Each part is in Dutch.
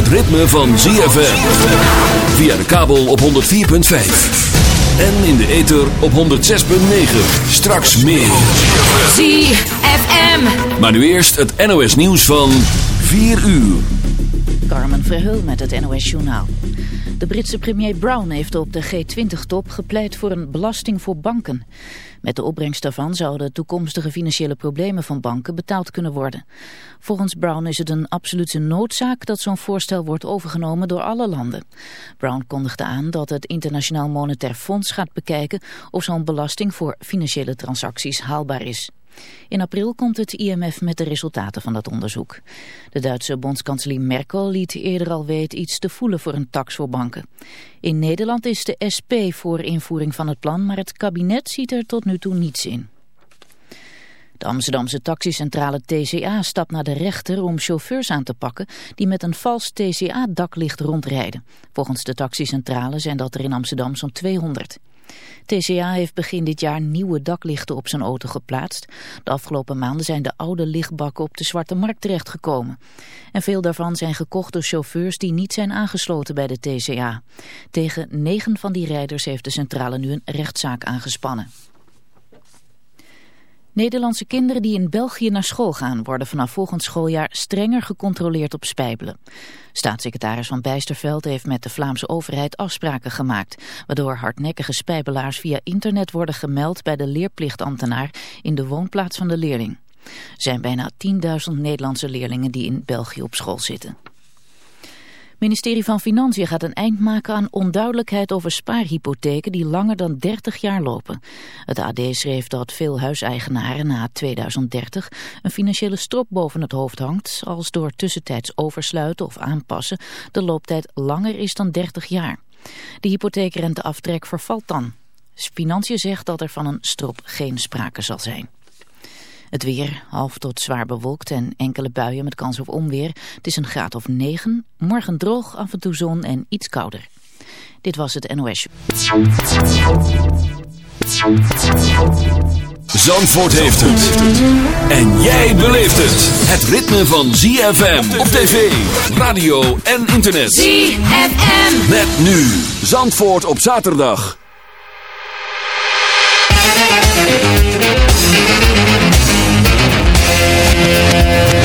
het ritme van ZFM. Via de kabel op 104.5. En in de ether op 106.9. Straks meer. ZFM. Maar nu eerst het NOS nieuws van 4 uur. Carmen Verheul met het NOS Journaal. De Britse premier Brown heeft op de G20-top gepleit voor een belasting voor banken. Met de opbrengst daarvan zouden toekomstige financiële problemen van banken betaald kunnen worden. Volgens Brown is het een absolute noodzaak dat zo'n voorstel wordt overgenomen door alle landen. Brown kondigde aan dat het Internationaal Monetair Fonds gaat bekijken of zo'n belasting voor financiële transacties haalbaar is. In april komt het IMF met de resultaten van dat onderzoek. De Duitse bondskanselier Merkel liet eerder al weten iets te voelen voor een tax voor banken. In Nederland is de SP voor invoering van het plan, maar het kabinet ziet er tot nu toe niets in. De Amsterdamse taxicentrale TCA stapt naar de rechter om chauffeurs aan te pakken die met een vals TCA-daklicht rondrijden. Volgens de taxicentrale zijn dat er in Amsterdam zo'n 200. TCA heeft begin dit jaar nieuwe daklichten op zijn auto geplaatst. De afgelopen maanden zijn de oude lichtbakken op de zwarte markt terechtgekomen. En veel daarvan zijn gekocht door chauffeurs die niet zijn aangesloten bij de TCA. Tegen negen van die rijders heeft de centrale nu een rechtszaak aangespannen. Nederlandse kinderen die in België naar school gaan worden vanaf volgend schooljaar strenger gecontroleerd op spijbelen. Staatssecretaris Van Bijsterveld heeft met de Vlaamse overheid afspraken gemaakt, waardoor hardnekkige spijbelaars via internet worden gemeld bij de leerplichtambtenaar in de woonplaats van de leerling. Er zijn bijna 10.000 Nederlandse leerlingen die in België op school zitten. Ministerie van Financiën gaat een eind maken aan onduidelijkheid over spaarhypotheken die langer dan 30 jaar lopen. Het AD schreef dat veel huiseigenaren na 2030 een financiële strop boven het hoofd hangt als door tussentijds oversluiten of aanpassen de looptijd langer is dan 30 jaar. De hypotheekrenteaftrek vervalt dan. Financiën zegt dat er van een strop geen sprake zal zijn. Het weer, half tot zwaar bewolkt en enkele buien met kans op onweer. Het is een graad of 9. Morgen droog, af en toe zon en iets kouder. Dit was het NOS. Zandvoort heeft het. En jij beleeft het. Het ritme van ZFM op tv, radio en internet. ZFM. Met nu Zandvoort op zaterdag. Tell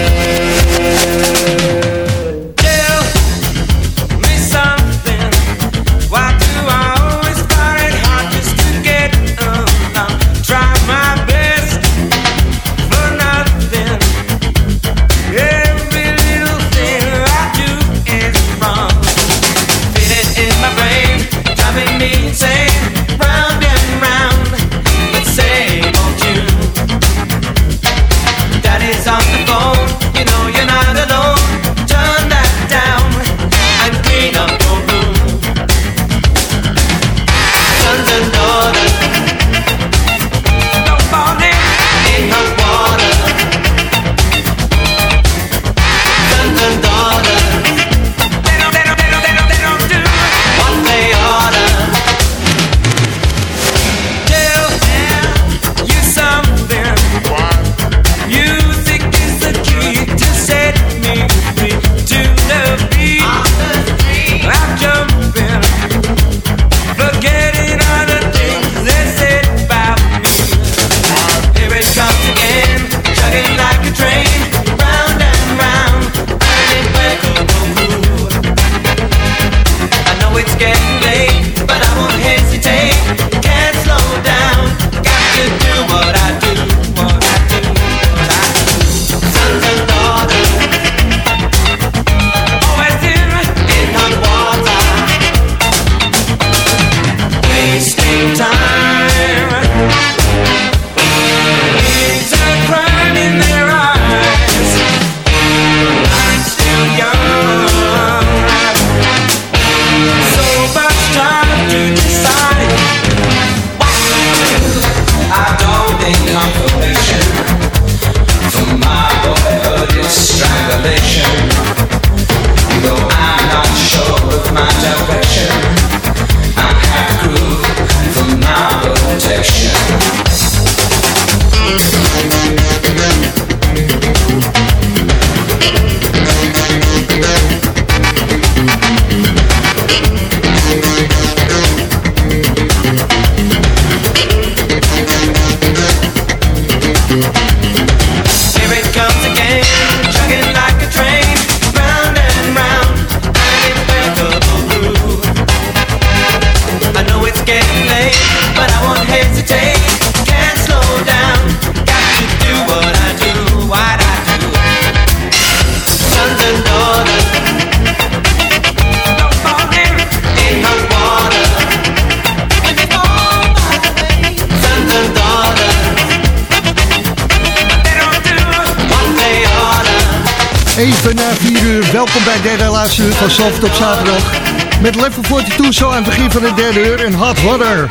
Na 4 uur. Welkom bij de derde laatste uur van Zalvert op zaterdag. Met Level 42 zo aan het begin van de derde uur en Hot Water.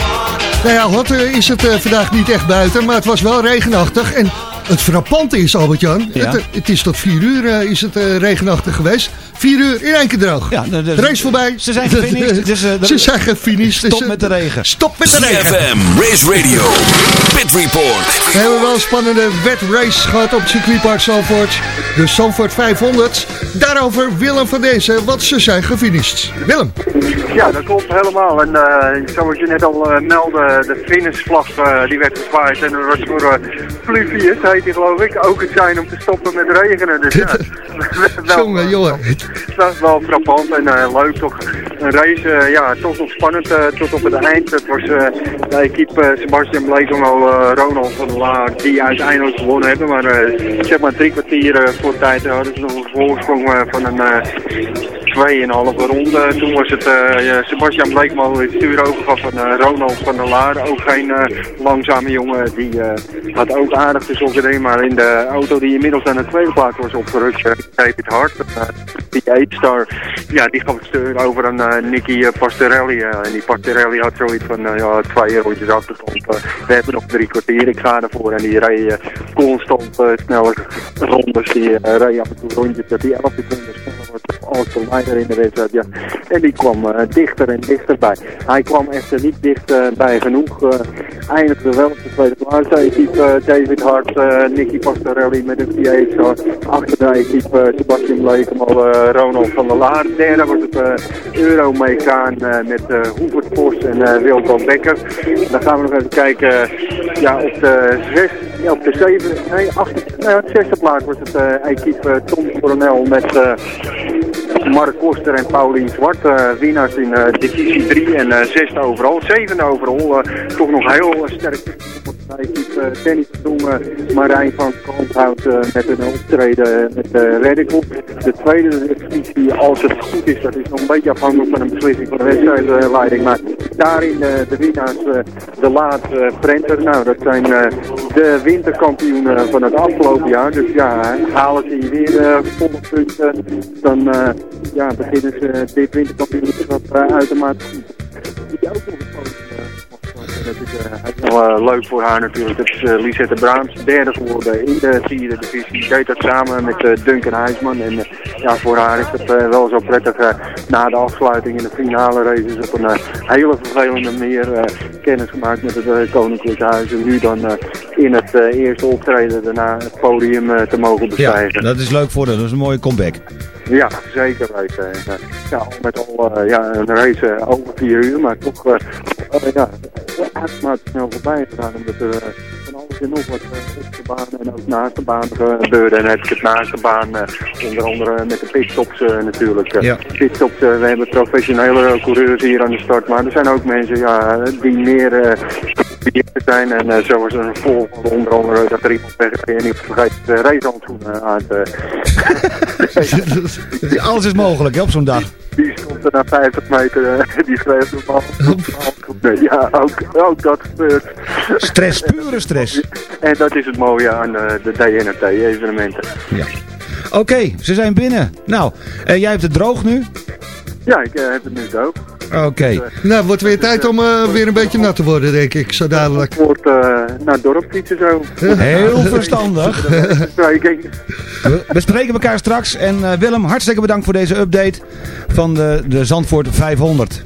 Nou ja, hot eh, is het uh, vandaag niet echt buiten, maar het was wel regenachtig. En het frappante is, Albert-Jan, Ja. het, het is tot 4 uur uh, is het uh, regenachtig geweest. 4 uur in één keer droog. Ja, nou, dus- de race voorbij. Ze zijn gefinished. Dus, uh, Ze zijn gefinished. Stop dus, met de regen. Stop met de regen. CFM, Race Radio, Pit Report. We hebben wel een spannende wet race gehad op circuitpark Zandvoort. De Zandvoort 500. Daarover Willem van deze, want ze zijn gefinished. Willem. Ja, dat klopt helemaal. En uh, zoals je net al uh, meldde, de finishvlag uh, die werd gezwaaid. En dat was voor uh, Fluvius, heet die geloof ik, ook het zijn om te stoppen met regenen. Dus ja, wel, jongen, jongen. Dat is wel frappant en leuk toch. Een race, ja, toch nog spannend tot op het eind. Het was de equipe Sebastian Bleekongel, Ronald van Laar, die uiteindelijk gewonnen hebben. Maar zeg maar drie kwartier voor tijd hadden ze nog een voorsprong van een 2,5 ronde. Toen was het uh, Sebastian Bleekman het stuur overgaf van uh, Ronald van der Laar. Ook geen uh, langzame jongen. Die had ook aardig te erin. Maar in de auto die inmiddels aan de tweede plaats was opgerukt, David Hart. die 8-star, ja, die gaf het over aan Nicky Pastorelli. en die Pastorelli had zoiets van ja, twee rondjes achterstand. we hebben nog drie kwartier, ik ga ervoor. En die reed constant snelle rondes. Die reed af en toe rondjes dat die 11 seconden sneller wordt als de in de wedstrijd. Ja. En die kwam uh, dichter en dichterbij. Hij kwam echter niet dichtbij genoeg. Uh, eindigde wel op de tweede plaats. De equipe David Hart, Nicky Pastorelli met een V8. Achter de equipe Sebastian Blekemal, Ronald van der Laar. Derde was het Euromecaan met Hoevert Vos en Wilco Becker. Dan gaan we nog even kijken. ja, op de zes, op de zeven, nee, acht, nee, op de zesde plaats was het equipe Tom Coronel met Mark Koster en Paulien Zwart. Uh, winnaars in uh, divisie 3 en uh, zesde overal. Zevende overal. toch nog heel sterk. Equipe Danny Verdoemen, Marijn van Kanthout met een optreden met de Radical. De tweede divisie, als het goed is, dat is nog een beetje afhankelijk van een beslissing van de wedstrijdleiding. Maar daarin de winnaars, de laat Prenter. Nou, dat zijn de winterkampioenen van het afgelopen jaar. Dus ja, halen ze weer volle punten, dan ja, beginnen ze dit winterkampioenschap uitermate goed. Dat is wel uh, leuk voor haar natuurlijk. Dat is uh, Lisette Braams, derde geworden in de vierde divisie. Deed dat samen met Duncan Huisman. En ja, voor haar is het wel zo prettig na de afsluiting in de finale races op een hele vervelende manier kennis gemaakt met het Koninklijke Huis. En nu dan in het eerste optreden daarna het podium te mogen bestijgen. Ja, dat is leuk voor haar. Dat is een mooie comeback. Ja, zeker weten. En, uh, ja, met al uh, ja, een race uh, over vier uur, maar toch uh, ja, uitermate snel voorbij gegaan. Omdat er van alles en nog wat op de baan en ook naast de baan gebeurde. En heb ik het naast de baan, onder andere met de pitstops natuurlijk. Ja. Pitstops, we hebben professionele coureurs hier aan de start, maar er zijn ook mensen ja, die meer zijn. En uh, zo was er een volgende onder andere dat er iemand weg en ik vergeet de racehandschoenen aan te... Alles is mogelijk hè, op zo'n dag. Die stond er na 50 meter, uh, die schreef de bal. ja, ook, ook dat gebeurt. Stress, pure stress. En dat is het mooie aan uh, de DNRT-evenementen. Ja. Oké, okay, ze zijn binnen. Nou, uh, jij hebt het droog nu? Ja, ik heb het nu droog. Oké. Okay. Nou, wordt weer tijd om uh, weer een beetje nat te worden, denk ik, zo dadelijk. Het wordt uh, naar dorp fietsen zo. Heel verstandig. We spreken elkaar straks. En uh, Willem, hartstikke bedankt voor deze update van de, de Zandvoort 500.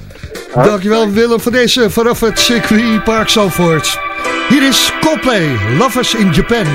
Dankjewel Willem voor deze vanaf het circuit Park Zandvoort. Hier is Coldplay, Lovers in Japan.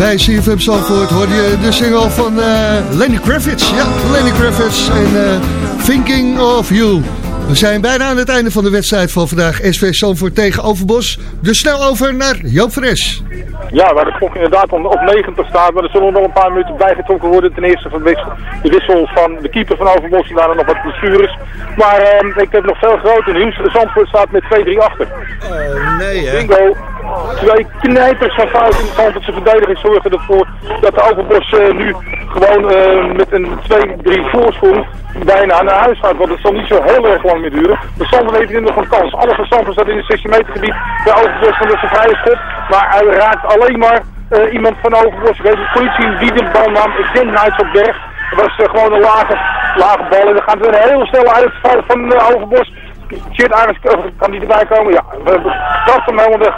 Bij CFM Zandvoort hoorde je de single van uh, Lenny Kravitz. Ja, Lenny Kravitz en uh, Thinking of You. We zijn bijna aan het einde van de wedstrijd van vandaag. SV Zandvoort tegen Overbos. Dus snel over naar Joop Fres. Ja, waar de klok inderdaad op 90 staat. Maar er zullen nog een paar minuten bijgetrokken worden. Ten eerste van de wissel van de keeper van Overbos. Die waren nog wat blessures. Maar uh, ik heb nog veel groter nieuws. Zandvoort staat met 2-3 achter. Oh nee hè. Bingo. Twee knijpers van fout in de Zandvoortse verdediging zorgen ervoor dat de Overbos uh, nu gewoon uh, met een 2-3 voorsprong bijna naar huis gaat. Want het zal niet zo heel erg lang meer duren. De Zandvoort heeft nu nog een kans. Alle van staat in het 16 meter gebied. De Overbos van de vrije schot. Maar hij raakt alleen maar uh, iemand van Overbos. Ik weet de politie wie de bal nam. Ik denk Nights op Berg. Dat was gewoon een lage, lage bal. En dan gaat weer een heel snel uit van uh, Overbos. Shit, Aris, kan die erbij komen? Ja, we trappen hem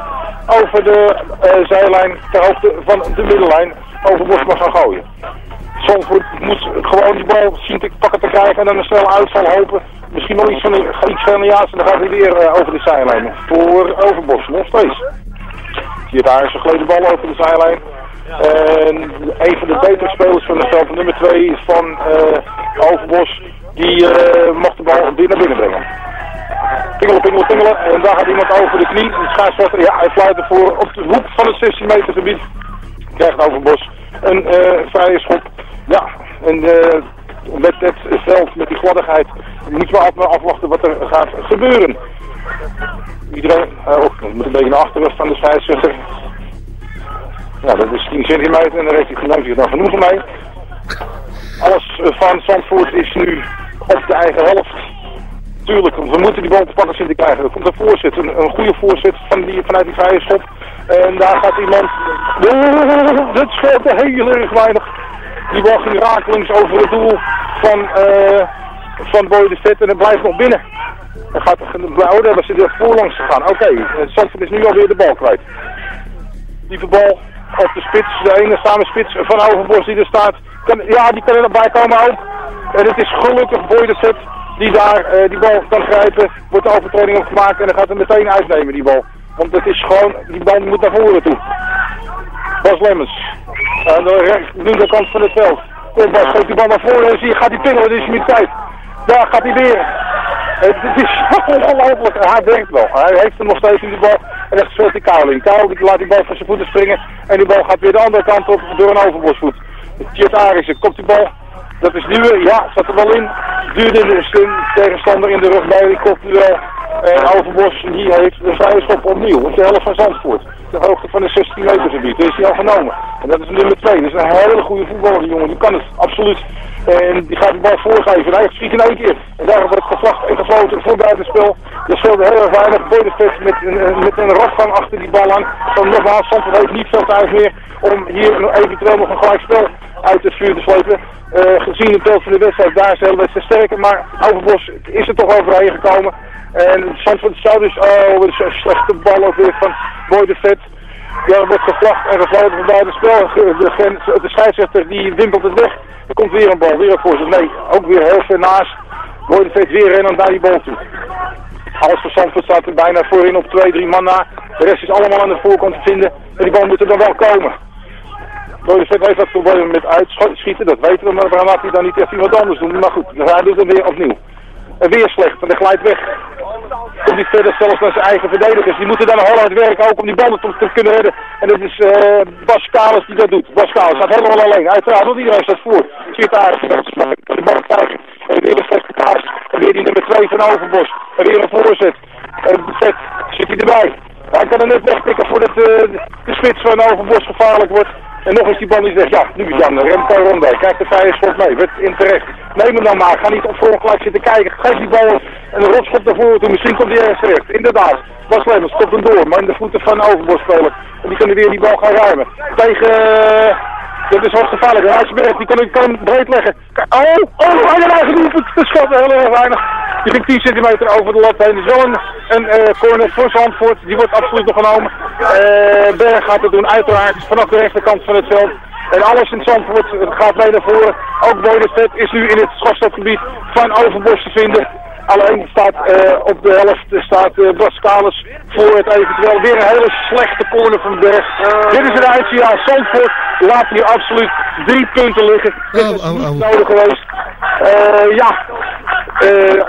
over de uh, zijlijn ter hoogte van de middellijn. Overbos mag gaan gooien. Zandvoort moet gewoon die bal zien te pakken te krijgen en dan een snelle uitval hopen. Misschien nog iets van een, iets van een en dan gaat hij weer uh, over de zijlijn. Voor Overbos, nog steeds. Hier daar is een bal over de zijlijn. En een van de betere spelers van het veld, nummer 2, is van uh, Overbos. Die uh, mocht de bal weer naar binnen brengen. Pingelen, pingelen, pingelen. En daar gaat iemand over de knie. De schaarsvechter, ja, hij fluit ervoor op de hoek van het 16 meter gebied. Krijgt Overbos een uh, vrije schop. Ja, en uh, met het veld, met die gladdigheid, moet je maar afwachten wat er gaat gebeuren. Iedereen, uh, oh, moet een beetje naar achteren van de scheidsrechter. Ja, dat is 10 centimeter en dan heeft hij zich dan genoegen mee. Alles van Zandvoort is nu op de eigen helft. Tuurlijk, we moeten die bal te pakken zien te krijgen. Er komt een voorzet, een, goede voorzet van die, vanuit die vrije schop. En daar gaat iemand... Dit scheelt heel erg weinig. Die bal ging rakelings over het doel van, uh, van Boy en het blijft nog binnen. En gaat oh, daar hebben ze er voorlangs gegaan. Oké, okay, Zandvoort is nu alweer de bal kwijt. Die bal op de spits, de ene samen spits van Overbos die er staat. Kan, ja, die kan er bij komen ook. En het is gelukkig Boy de die daar uh, die bal kan grijpen. Wordt de overtreding op gemaakt en dan gaat hem meteen uitnemen die bal. Want het is gewoon, die bal moet naar voren toe. Bas Lemmens. Aan de linkerkant van het veld. Kom Bas, geeft die bal naar voren en zie je, gaat die pingelen, dit is niet tijd. Daar gaat hij weer. Het is ongelooflijk. Hij werkt wel. Hij heeft hem nog steeds in die bal. En dan speelt hij Kuil in. Laat die bal van zijn voeten springen. En die bal gaat weer de andere kant op door een overbosvoet. Tjet Arissen komt die bal. Dat is nu, ja, zat er wel in. Duurde de tegenstander in de rug bij die kopduel. En Overbos die heeft de vrije schop opnieuw. Op de helft van Zandvoort. De hoogte van de 16 meter gebied. Dat is hij al genomen. En dat is nummer 2. Dat is een hele goede voetballer, jongen. Die kan het, absoluut. En die gaat de bal voorgeven. Hij schiet in één keer. En daar wordt gevlacht en gefloten voor buitenspel. Dat speelde heel erg weinig. Boydefest met, met een rafgang achter die bal aan. Van nogmaals, Zandvoort heeft niet veel tijd meer om hier eventueel nog een gelijkspel uit het vuur te slepen. Uh, gezien het beeld van de wedstrijd, daar hele wedstrijd sterker. Maar Overbos is er toch overheen gekomen. En Zandvoort zou dus, oh, wat is een slechte bal ook weer van Boy de Vet. Ja, wordt gevlacht en gefloten van buiten spel. De, de scheidsrechter die wimpelt het weg. Er komt weer een bal, weer een voorzet. Nee, ook weer heel ver naast. Boy de Vet weer rennen naar die bal toe. Alles voor Zandvoort staat er bijna voorin op 2-3 man na. De rest is allemaal aan de voorkant te vinden. En die bal moet er dan wel komen. Boy Vet heeft dat probleem met uitschieten, dat weten we, maar waarom laat hij dan niet echt iemand anders doen? Maar goed, hij doet het weer opnieuw. En weer slecht, en hij glijdt weg. Komt niet verder zelfs naar zijn eigen verdedigers. Die moeten dan heel hard werken ook om die ballen te, kunnen redden. En dat is uh, Bas Kalis die dat doet. Bas Kalis staat helemaal alleen. Uiteraard, want iedereen staat voor. Zit daar, de bal krijgen. En weer een slechte kaas. En weer die nummer 2 van Overbos. En weer een voorzet. En vet zit hij erbij. Hij kan er net wegpikken voordat uh, de spits van Overbos gevaarlijk wordt. En nog eens die bal die zegt, ja, nu Jan, Remco Ronde, kijk de vrije schot mee, werd in terecht. Neem hem dan maar, ga niet op voorgelijk zitten kijken, geef die bal een rotschop naar voren toe, misschien komt hij ergens terecht. Inderdaad, Bas Lemmens stopt hem door, maar in de voeten van Overbos spelen. En die kunnen weer die bal gaan ruimen. Tegen... Uh, dat is wat gevaarlijk. Rijsberg, die kan, die kan breed leggen. Oh, oh, hij heeft genoeg. Het schot heel erg weinig. Die ging 10 centimeter over de lat heen. Wel een, een uh, corner voor Zandvoort. Die wordt absoluut nog genomen. Uh, Berg gaat het doen, uiteraard. Vanaf de rechterkant van het veld. En alles in Zandvoort gaat mee naar voren. Ook Bodevet is nu in het schafstofgebied van Overbos te vinden. Alleen staat eh, op de helft staat uh, Bas Kalis voor het eventueel. Weer een hele slechte corner van Berg. Dit is het uitsignaal. Zandvoort laat hier absoluut drie punten liggen. Dit is oh, niet oh. nodig geweest. Eh, ja,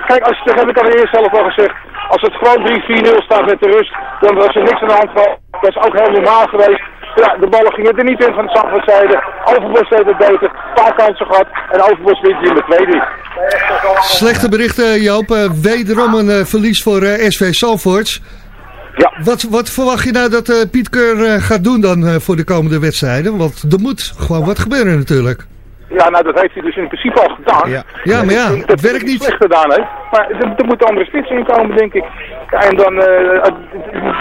kijk, als dat heb ik al eerst zelf al gezegd. Als het gewoon 3-4-0 staat met de rust, dan was er niks aan de hand. Dat is ook heel normaal geweest. Ja, de ballen gingen er niet in van de Zandvoortzijde. Overbos deed het beter. Een paar kansen gehad. En Overbos wint hier met 2-3. Slechte berichten, Joop. Eh, wederom een eh, verlies voor eh, SV Salvoorts. Ja. Wat, wat verwacht je nou dat Piet Keur gaat doen dan voor de komende wedstrijden? Want er moet gewoon wat gebeuren natuurlijk. Ja, nou dat heeft hij dus in principe al gedaan. Ja. Ja, maar ja, het dat werkt hij niet. slecht gedaan heeft. Maar er, er moeten andere spitsen in komen, denk ik. En dan,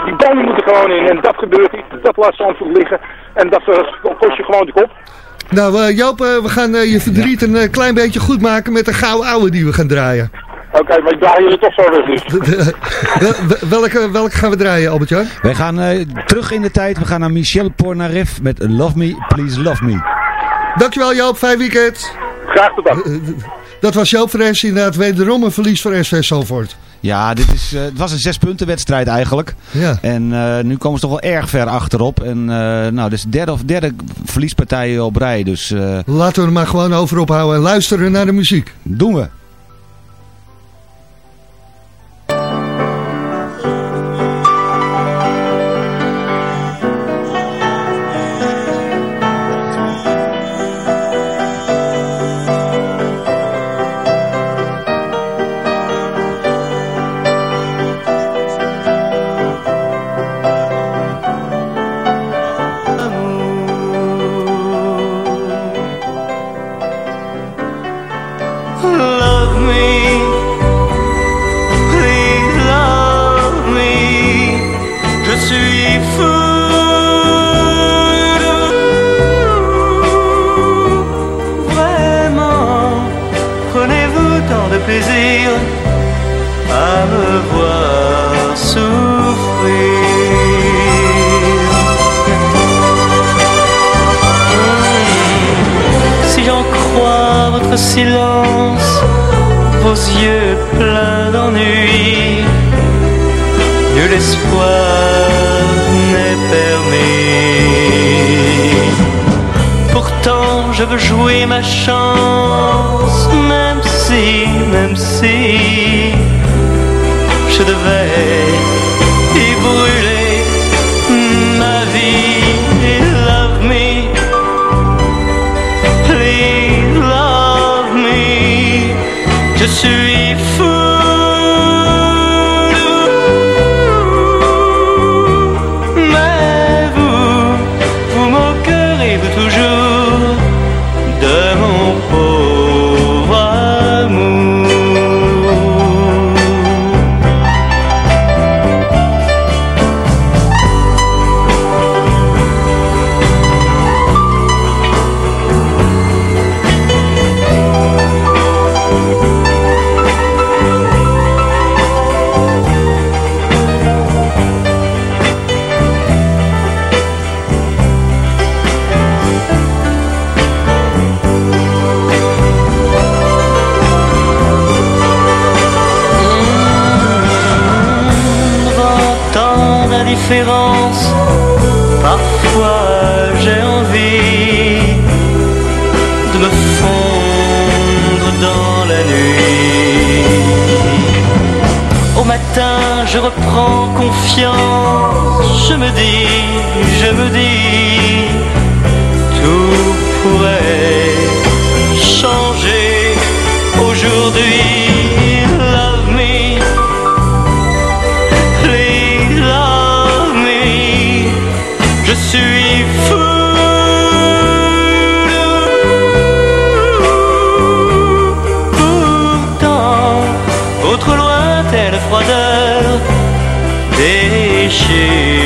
die ballen moeten gewoon in. En dat gebeurt niet. Dat laat Zandvoort liggen. En dat eh, kost je gewoon de kop. Nou eh, Joop, eh, we gaan je verdriet een klein beetje goed maken met een gouden ouwe die we gaan draaien. Oké, maar ik draai jullie toch zo weg. Wel- welke, welke gaan we draaien, Albert-Jan? Wij gaan terug in de tijd. We gaan naar Michel Pornaref met Love Me, Please Love Me. Dankjewel Joop, fijn weekend. Graag gedaan. Dat was Joop Fres, inderdaad wederom een verlies voor SV Salvoort. Ja, dit is, eh, het was een zes punten wedstrijd eigenlijk. Ja. En eh, nu komen ze toch wel erg ver achterop. En eh, nou, de derde of derde verliespartij op rij. Dus Laten we er maar gewoon over ophouden en luisteren naar de muziek. doen we. Silence, vos yeux pleins d'ennui, nul espoir n'est permis. Pourtant, je veux jouer ma chance, même si, même si, je devais she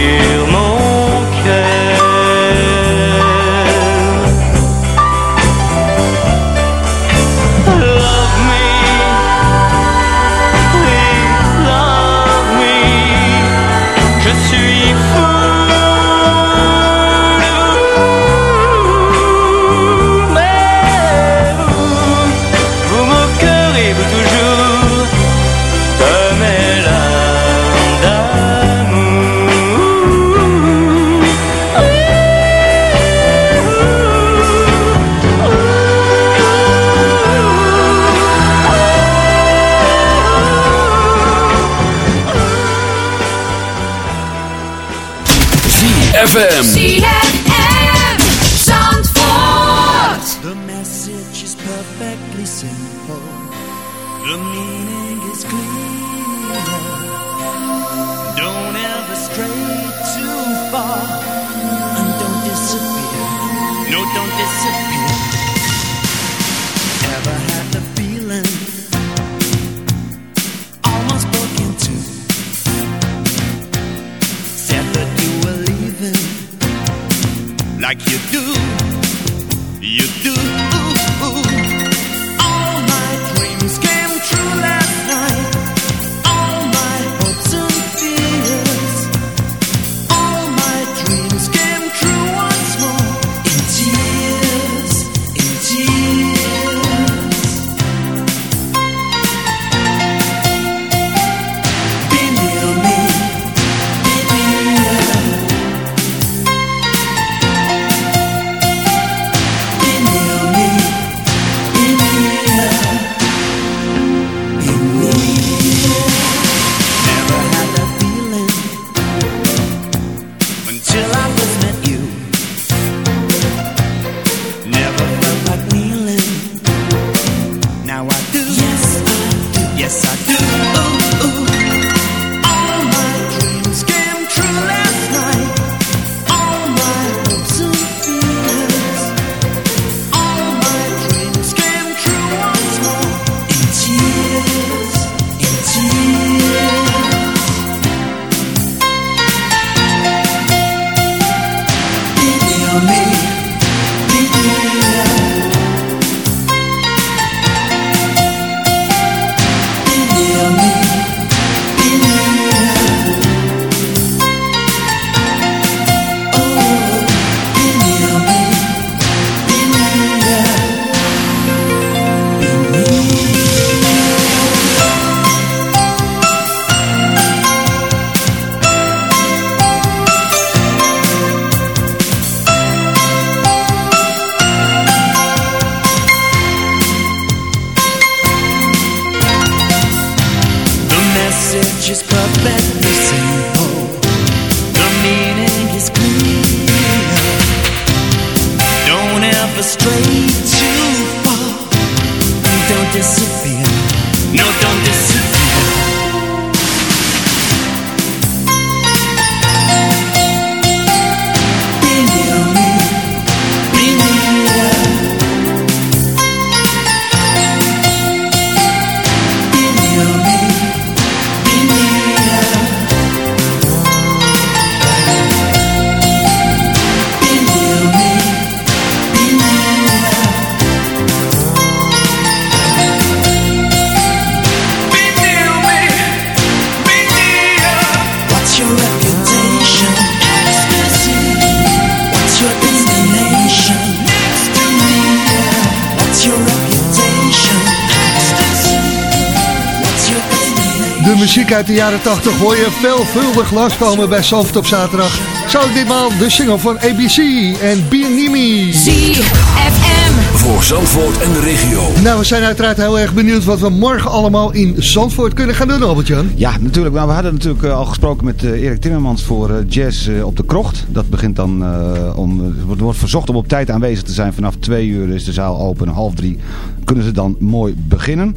muziek uit de jaren 80 hoor je veelvuldig langskomen bij Zalvert op zaterdag. Zo ditmaal de single van ABC en Bienimi. ZFM. Voor Zandvoort en de regio. Nou, we zijn uiteraard heel erg benieuwd wat we morgen allemaal in Zandvoort kunnen gaan doen, Albert-Jan. Ja, natuurlijk. Nou, we hadden natuurlijk eh, al gesproken met eh, Erik Timmermans voor eh, jazz op de krocht. Dat begint dan eh, om... Het wordt verzocht om op tijd aanwezig te zijn. Vanaf twee uur is de zaal open. Half drie kunnen ze dan mooi beginnen.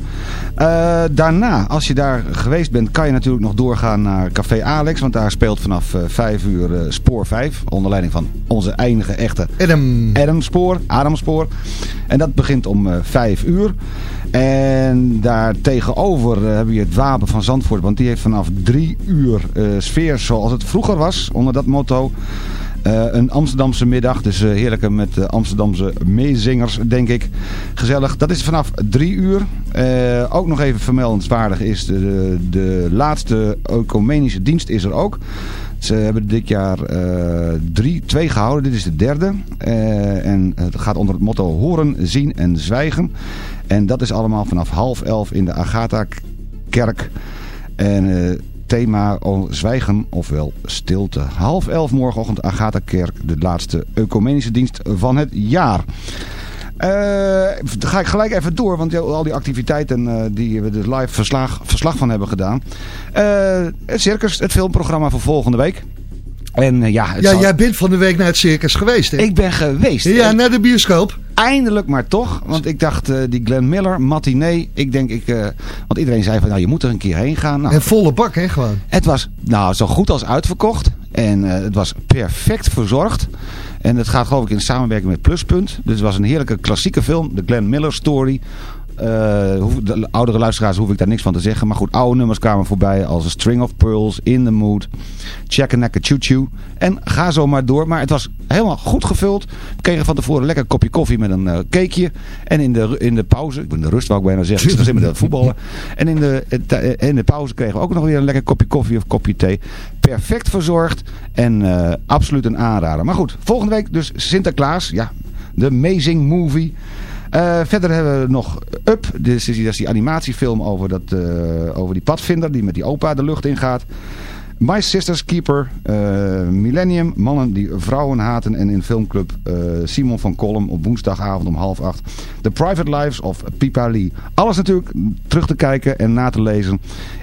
Eh, daarna, als je daar geweest bent, kan je natuurlijk nog doorgaan naar Café Alex. Want daar speelt vanaf eh, vijf uur eh, Spoor 5. Onder leiding van onze enige echte Adam. Adam Spoor, Adam Spoor. En dat begint om eh, vijf uur. En daar tegenover eh, heb je het Wapen van Zandvoort. Want die heeft vanaf drie uur eh, sfeer zoals het vroeger was. Onder dat motto. Eh, een Amsterdamse middag, dus eh, heerlijke met eh, Amsterdamse meezingers, denk ik. Gezellig. Dat is vanaf drie uur. Ook nog even vermeldenswaardig is de, de laatste ecumenische dienst is er ook. Ze hebben dit jaar drie, twee gehouden. Dit is de derde. En het gaat onder het motto horen, zien en zwijgen. En dat is allemaal vanaf half elf in de Agatha-kerk. En thema zwijgen ofwel stilte. Half elf morgenochtend Agatha-kerk. De laatste ecumenische dienst van het jaar. Dan ga ik gelijk even door, want al die activiteiten eh, die we er live verslag, verslag van hebben gedaan. Eh, het Circus, het filmprogramma voor volgende week. En eh, ja, het Ja, zal- jij bent van de week naar het circus geweest, hè? ik ben geweest. Ja, naar de bioscoop. Eindelijk maar toch. Want ik dacht, eh, die Glenn Miller, matinee. Ik denk, ik, eh, want iedereen zei van, nou je moet er een keer heen gaan. Nou, En volle bak, hè, gewoon. het was nou, zo goed als uitverkocht. En het was perfect verzorgd. En het gaat geloof ik in samenwerking met Pluspunt. Dus het was een heerlijke klassieke film. De Glenn Miller story. Eh, de oudere luisteraars hoef ik daar niks van te zeggen. Maar goed, oude nummers kwamen voorbij als A String of Pearls, In the Mood, Chackanacka Choo Choo. En ga zo maar door. Maar het was helemaal goed gevuld. We kregen van tevoren een lekker kopje koffie met een eh, cakeje. En in de, in de pauze, in de rust wou ik bijna zeggen, ik zit met het voetballen. En in de, eh, in de pauze kregen we ook nog weer een lekker kopje koffie of kopje thee. Perfect verzorgd en absoluut een aanrader. Maar goed, volgende week dus Sinterklaas. Ja, de Amazing Movie. Eh, verder hebben we nog Up. Dus is is die animatiefilm over, dat, eh, over die padvinder die met die opa de lucht ingaat. My Sister's Keeper, eh, Millennium, mannen die vrouwen haten en in filmclub Simon van Kolm op woensdagavond om half acht. The Private Lives of Pipa Lee. Alles natuurlijk terug te kijken en na te lezen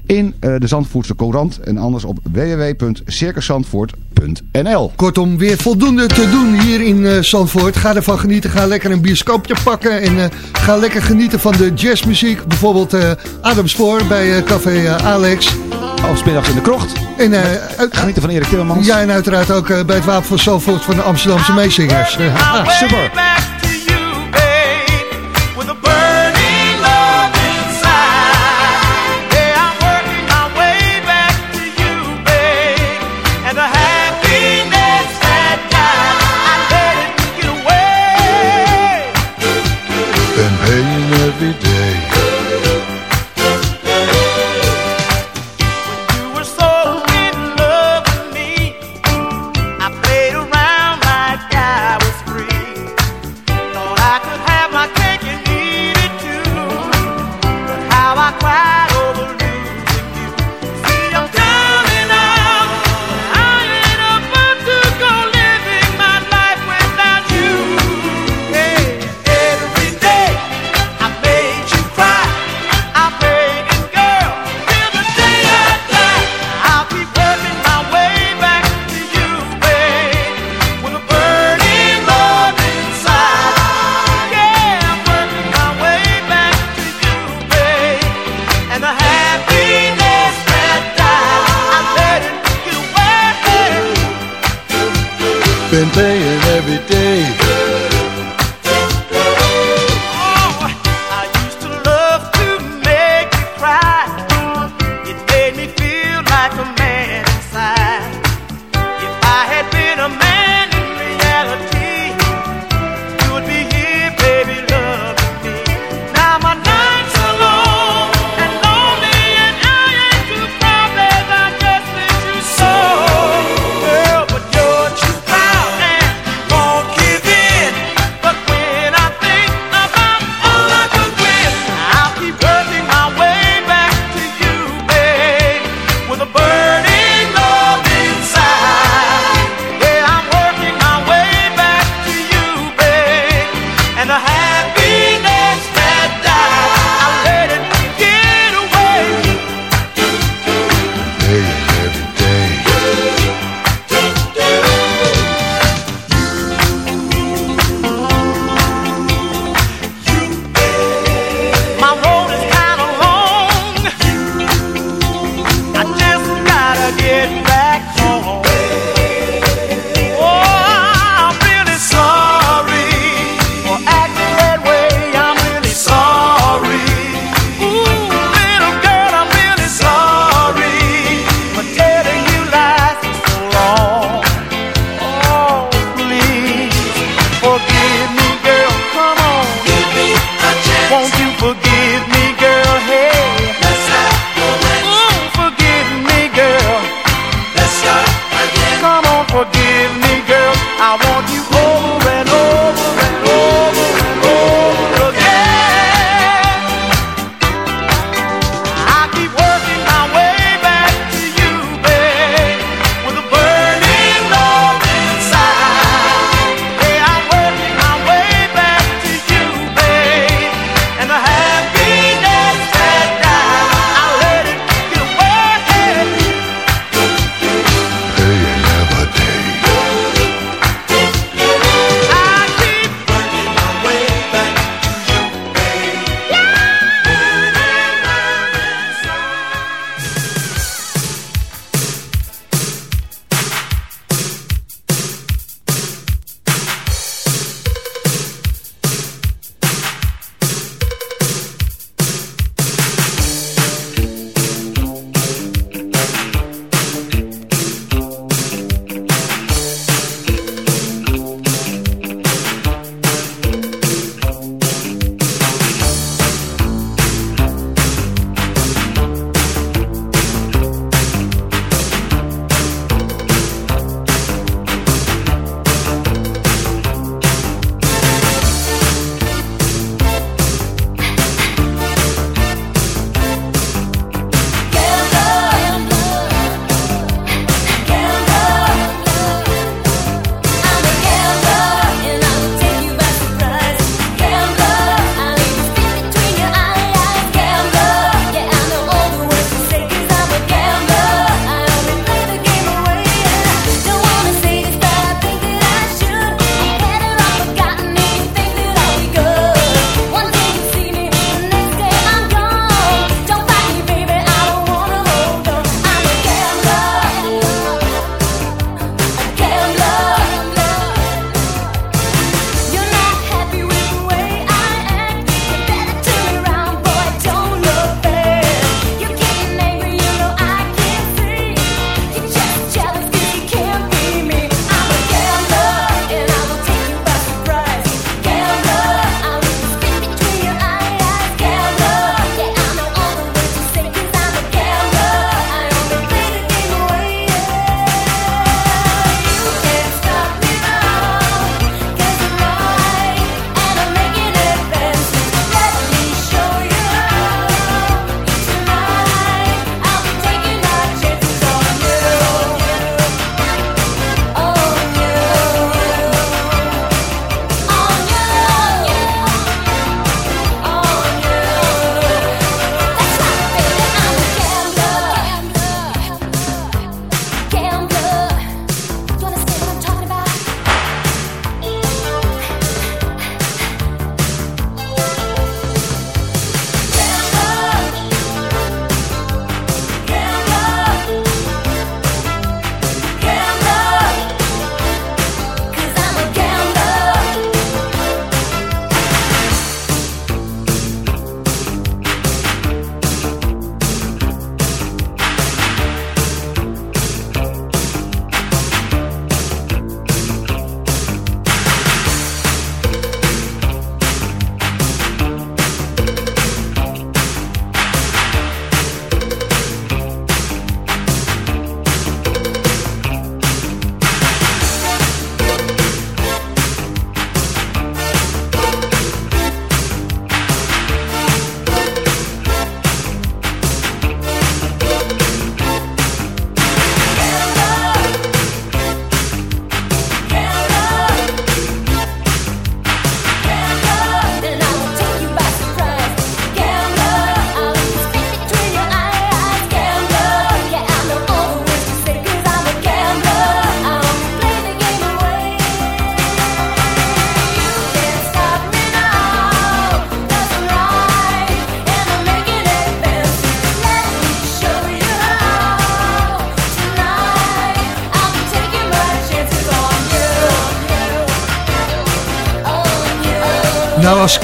in eh, de Zandvoortse Courant en anders op www.circuszandvoort.nl Kortom, weer voldoende te doen hier in eh Zandvoort. Ga ervan genieten. Ga lekker een bioscoopje pakken. En eh, ga lekker genieten van de jazzmuziek. Bijvoorbeeld eh Adam Spoor bij eh, Café Alex. Of smiddags in de krocht. En, eh, uit- Genieten van Erik Timmermans. ja, en uiteraard ook bij het Wapen van Zandvoort van de Amsterdamse meezingers. Super.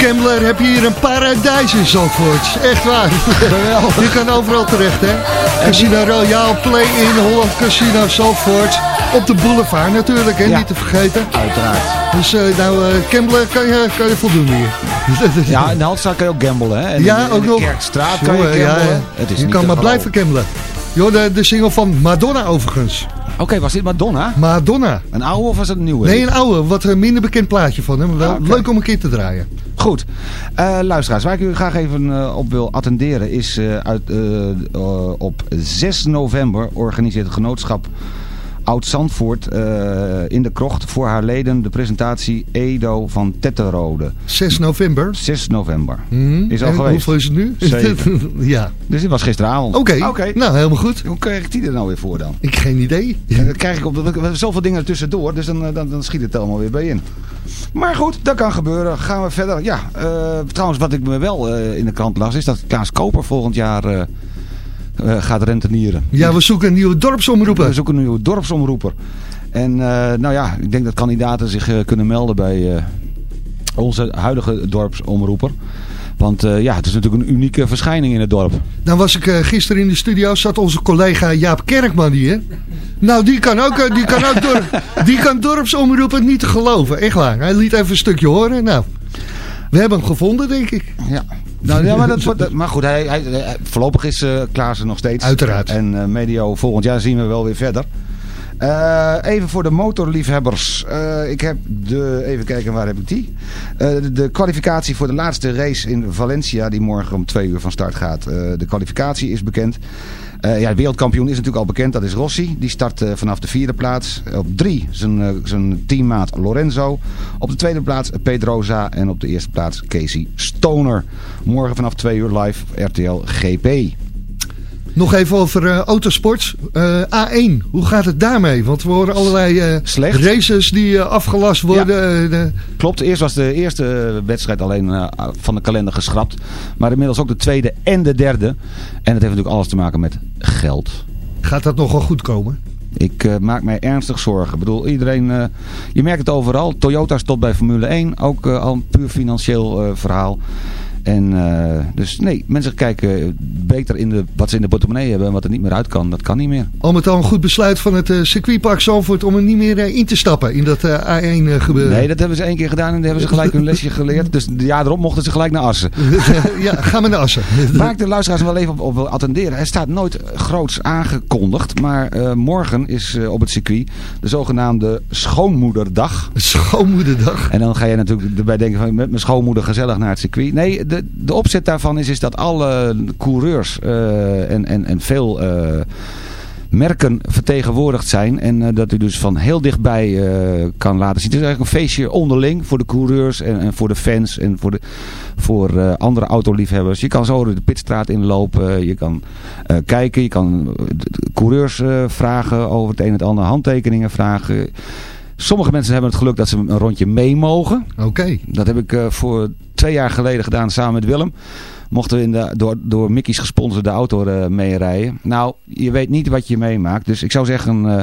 Kembler heb je hier een paradijs in Zandvoort. Echt waar. Je kan overal terecht, hè. Casino Royale, Play in Holland Casino Zandvoort. Op de boulevard natuurlijk, hè. Ja. Niet te vergeten. Uiteraard. Dus eh, nou, Kembler kan je, kan je voldoen hier. Ja, in de Haltstraat kan je ook gamblen, hè? En in- Ja, in ook de nog. Kerkstraat kan je ja, gamblen. ja. Het is je niet kan maar blijven kembelen. Joh, de, de single van Madonna overigens. Oké, was dit Madonna? Madonna. Een oude of was het een nieuwe? Nee, een oude, wat een minder bekend plaatje van hem. Wel Ah, leuk om een keer te draaien. Goed. Eh, luisteraars, waar ik u graag even eh, op wil attenderen is eh, uit, op 6 november organiseert het genootschap Oud-Zandvoort eh, in de krocht voor haar leden de presentatie Edo van Tetterode. 6 november. 6 november. Mhm. Is al En geweest. Hoeveel is het nu? Zeven. ja. Dus dit was gisteravond. Oké, nou helemaal goed. Hoe krijg ik die er nou weer voor dan? Ik geen idee. En dan krijg ik op, we hebben zoveel dingen er tussendoor, dus dan, eh, dan, dan schiet het allemaal weer bij in. Maar goed, dat kan gebeuren. Gaan we verder. Ja, eh, trouwens, wat ik me wel in de krant las, is dat Klaas Koper volgend jaar gaat rentenieren. Ja, we zoeken een nieuwe dorpsomroeper. We zoeken een nieuwe dorpsomroeper. En eh, nou ja, ik denk dat kandidaten zich eh, kunnen melden bij eh, onze huidige dorpsomroeper. Want eh, ja, het is natuurlijk een unieke verschijning in het dorp. Nou was ik eh, gisteren in de studio, zat onze collega Jaap Kerkman hier. Nou, die kan ook, eh, die kan ook door, die kan dorpsomroepen niet te geloven. Echt waar. Hij liet even een stukje horen. Nou, we hebben hem gevonden, denk ik. Ja. Nou, ja, maar, dat, wordt- maar goed, hij, hij, voorlopig is eh Klaas er nog steeds. Uiteraard. En eh, medio volgend jaar zien we wel weer verder. Eh, even voor de motorliefhebbers. Eh, ik heb de, even kijken, waar heb ik die? Eh, de, de kwalificatie voor de laatste race in Valencia, die morgen om twee uur van start gaat. Eh, de kwalificatie is bekend. Eh, ja, de wereldkampioen is natuurlijk al bekend, dat is Rossi. Die start eh, vanaf de vierde plaats. Op drie zijn, eh, zijn teammaat Lorenzo. Op de tweede plaats Pedroza. En op de eerste plaats Casey Stoner. Morgen vanaf twee uur live RTL GP. Nog even over eh, autosport. Eh, A1, hoe gaat het daarmee? Want we horen allerlei Slecht. races die afgelast worden. De- Klopt, eerst was de eerste wedstrijd alleen van de kalender geschrapt. Maar inmiddels ook de tweede en de derde. En dat heeft natuurlijk alles te maken met geld. gaat dat nogal goed komen? Ik maak mij ernstig zorgen. Ik bedoel, iedereen, je merkt het overal. Toyota stopt bij Formule 1. Ook al een puur financieel verhaal. En eh, dus nee, mensen kijken beter in de, wat ze in de portemonnee hebben en wat er niet meer uit kan. Dat kan niet meer. Al met al een goed besluit van het eh, circuitpark Zandvoort om er niet meer eh, in te stappen in dat eh, A1 eh, gebeuren. Nee, dat hebben ze één keer gedaan en daar hebben ze gelijk hun lesje geleerd. Dus de jaar erop mochten ze gelijk naar Assen. ja, ga maar naar Assen. Waar ik de luisteraars wel even op, op wil attenderen. Er staat nooit groots aangekondigd. Maar morgen is op het circuit de zogenaamde Schoonmoederdag. Schoonmoederdag. En dan ga je natuurlijk erbij denken van met mijn schoonmoeder gezellig naar het circuit. Nee, de, de opzet daarvan is, is dat alle coureurs eh, en, en, en veel eh, merken vertegenwoordigd zijn. En eh, dat u dus van heel dichtbij kan laten zien. Het is eigenlijk een feestje onderling voor de coureurs en, en voor de fans en voor, de, voor eh, andere autoliefhebbers. Je kan zo de pitstraat inlopen. Je kan kijken. Je kan de- coureurs vragen over het een en het ander. Handtekeningen vragen. Sommige mensen hebben het geluk dat ze een rondje mee mogen. Oké. Dat heb ik voor twee jaar geleden gedaan samen met Willem. Mochten we in de, door, door Mickey's gesponsorde auto eh, meerijden. Nou, je weet niet wat je meemaakt. Dus ik zou zeggen, eh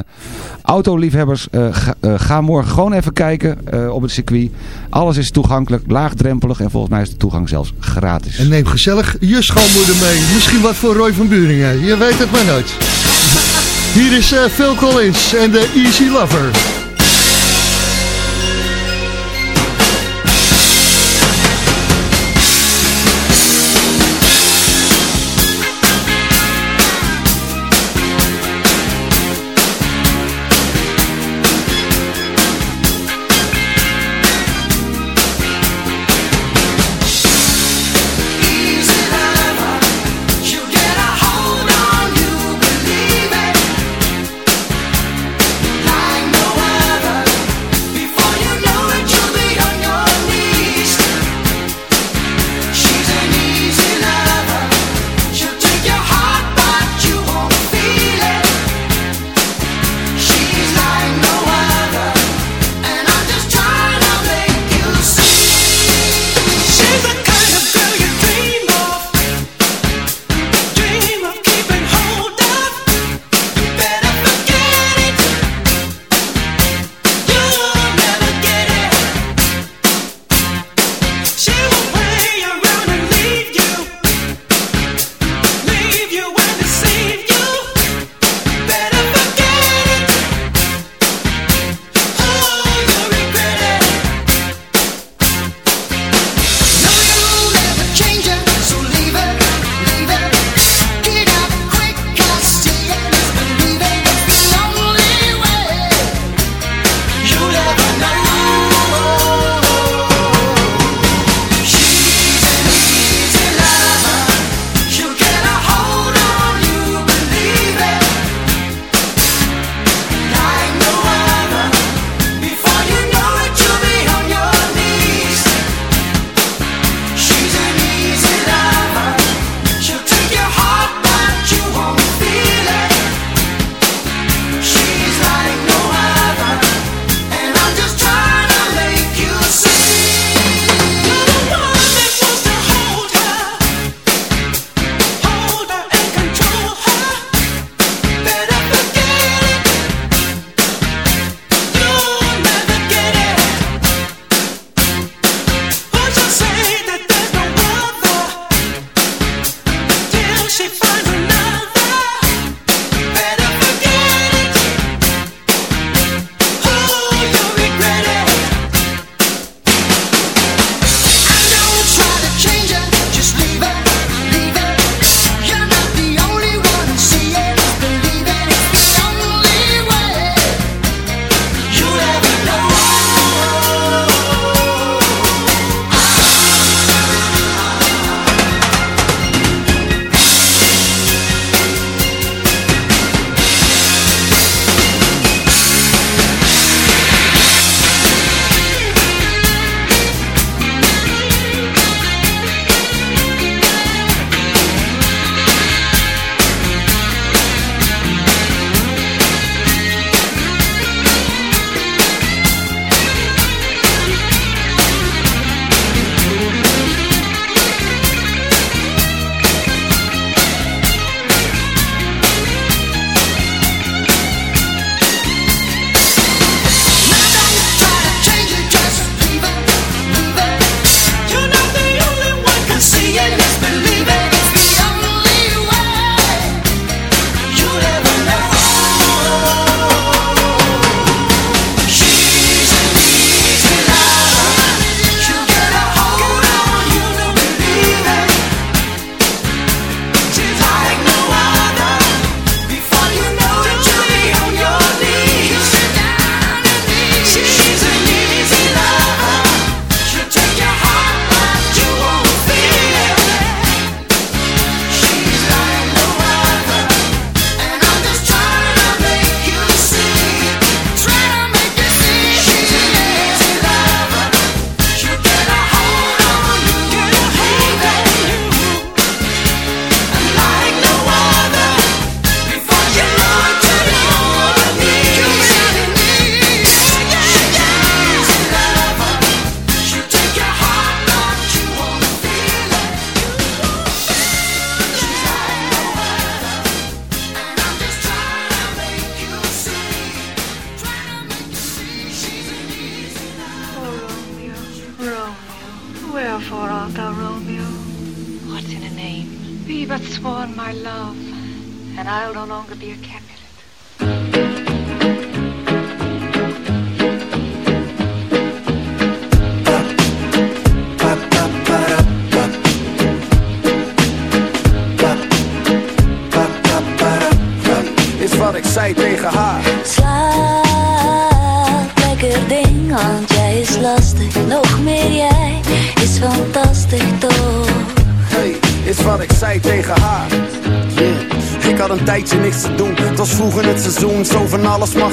autoliefhebbers, eh, ga, ga morgen gewoon even kijken op het circuit. Alles is toegankelijk, laagdrempelig en volgens mij is de toegang zelfs gratis. En neem gezellig je schoonmoeder mee. Misschien wat voor Roy van Buringen. Je weet het maar nooit. Hier is Phil Collins en de Easy Lover.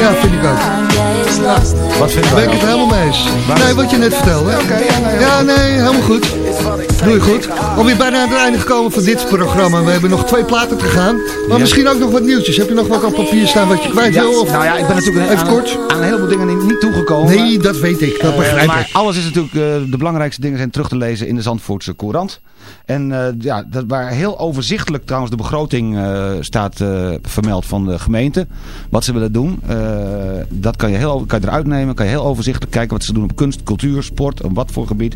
Ja, vind ik ook. Wat vind Daar ben ik het helemaal mee eens. Nee, wat je net vertelde. Ja, nee, helemaal goed. Doe je goed. Alweer bijna aan het einde gekomen van dit programma. We hebben nog twee platen te gaan. Maar misschien ook nog wat nieuwtjes. Heb je nog wat op papier staan wat je kwijt wil? Of... nou ja, ik ben natuurlijk Even aan, kort. aan een heleboel dingen niet, toegekomen. Nee, dat weet ik. Dat Eh, begrijp maar ik. alles is natuurlijk, eh, de belangrijkste dingen zijn terug te lezen in de Zandvoortse Courant. En eh, ja, dat, waar heel overzichtelijk trouwens de begroting staat vermeld van de gemeente. Wat ze willen doen. Eh, dat kan je, heel, kan je eruit nemen. Kan je heel overzichtelijk kijken wat ze doen op kunst, cultuur, sport. En wat voor gebied.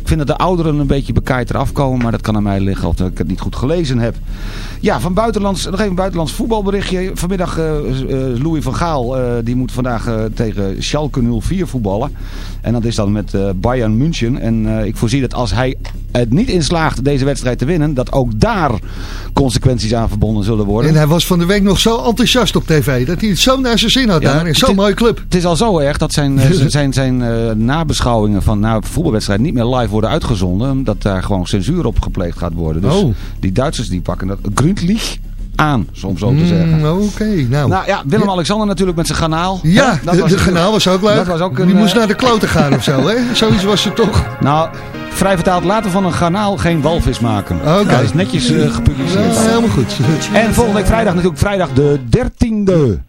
Ik vind dat de ouderen een beetje bekaaid eraf komen. Maar dat kan aan mij liggen of dat ik het niet goed gelezen heb. Ja, van buitenlands, nog even een buitenlands voetbalberichtje. Vanmiddag eh, eh, Louis van Gaal. die moet vandaag tegen Schalke 04 voetballen. En dat is dan met Bayern München. En ik voorzie dat als hij het niet inslaagt deze wedstrijd te winnen. Dat ook daar consequenties aan verbonden zullen worden. En hij was van de week nog zo enthousiast op tv. Dat hij het zo naar zijn zin had Ja, daar. Het zo'n mooie club. Het is al zo erg dat zijn, eh, zijn, zijn, zijn eh, nabeschouwingen van na voetbalwedstrijd niet meer live worden uitgezonden. Omdat daar gewoon censuur op gepleegd gaat worden. Dus Oh. die Duitsers die pakken dat gründlich aan, soms zo te zeggen. Mm, Oké, nou. Nou ja, Willem-Alexander natuurlijk met zijn kanaal. ja, dat was de kanaal was ook leuk. Dat was ook een, Die moest eh, naar de kloten gaan of zo, hè? Zoiets was het toch? Nou, vrij vertaald, laten we van een garnaal geen walvis maken. Oké. Dat is netjes eh, gepubliceerd. Ja, helemaal goed. En volgende week vrijdag natuurlijk vrijdag de 13e.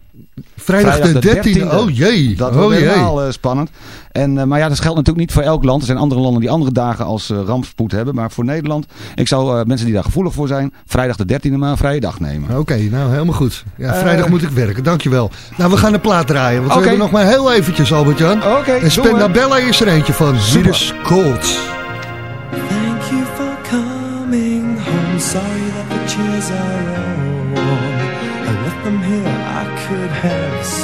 Vrijdag de 13e. Oh jee. Dat Oh wordt jee. helemaal eh, spannend. En, eh, maar ja, dat geldt natuurlijk niet voor elk land. Er zijn andere landen die andere dagen als eh, rampspoed hebben. Maar voor Nederland, ik zou eh, mensen die daar gevoelig voor zijn, vrijdag de 13e maar een vrije dag nemen. Oké, nou helemaal goed. Ja, vrijdag moet ik werken, dankjewel. Nou, we gaan de plaat draaien, want Oké. we hebben nog maar heel eventjes, Albert-Jan. Oké, en doen we. Spendabella is er eentje van. Virus Cold. Thank you for coming home. Sorry that the chairs are all warm. I left them here, I could have.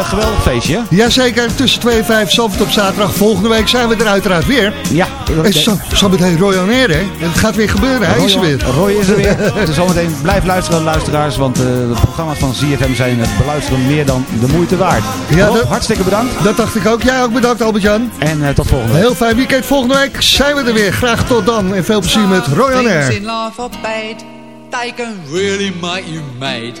een eh, geweldig feestje. Jazeker, tussen 2 en 5, Zalvert op zaterdag. Volgende week zijn we er uiteraard weer. Ja. En zo, zo meteen Roy on Air, hè? Het gaat weer gebeuren, hij is er weer. Roy is er weer. Dus zometeen blijf luisteren, luisteraars. Want eh, de programma's van ZFM zijn het beluisteren meer dan de moeite waard. Ja, Rob, dat- hartstikke bedankt. Dat dacht ik ook. Jij ook bedankt, Albert-Jan. En eh, tot volgende week. Heel fijn weekend. Volgende week zijn we er weer. Graag tot dan. En veel plezier met Roy on Things Air. in life are bad, they can really make you mad.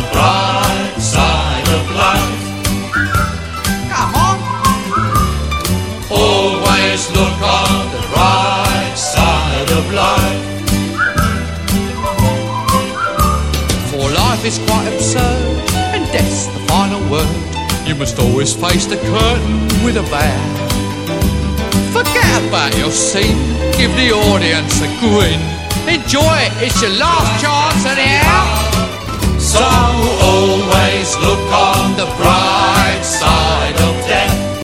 is quite absurd, and death's the final word. You must always face the curtain with a bow. Forget about your scene, give the audience a grin. Enjoy it, it's your last chance anyhow. So always look on the bright side of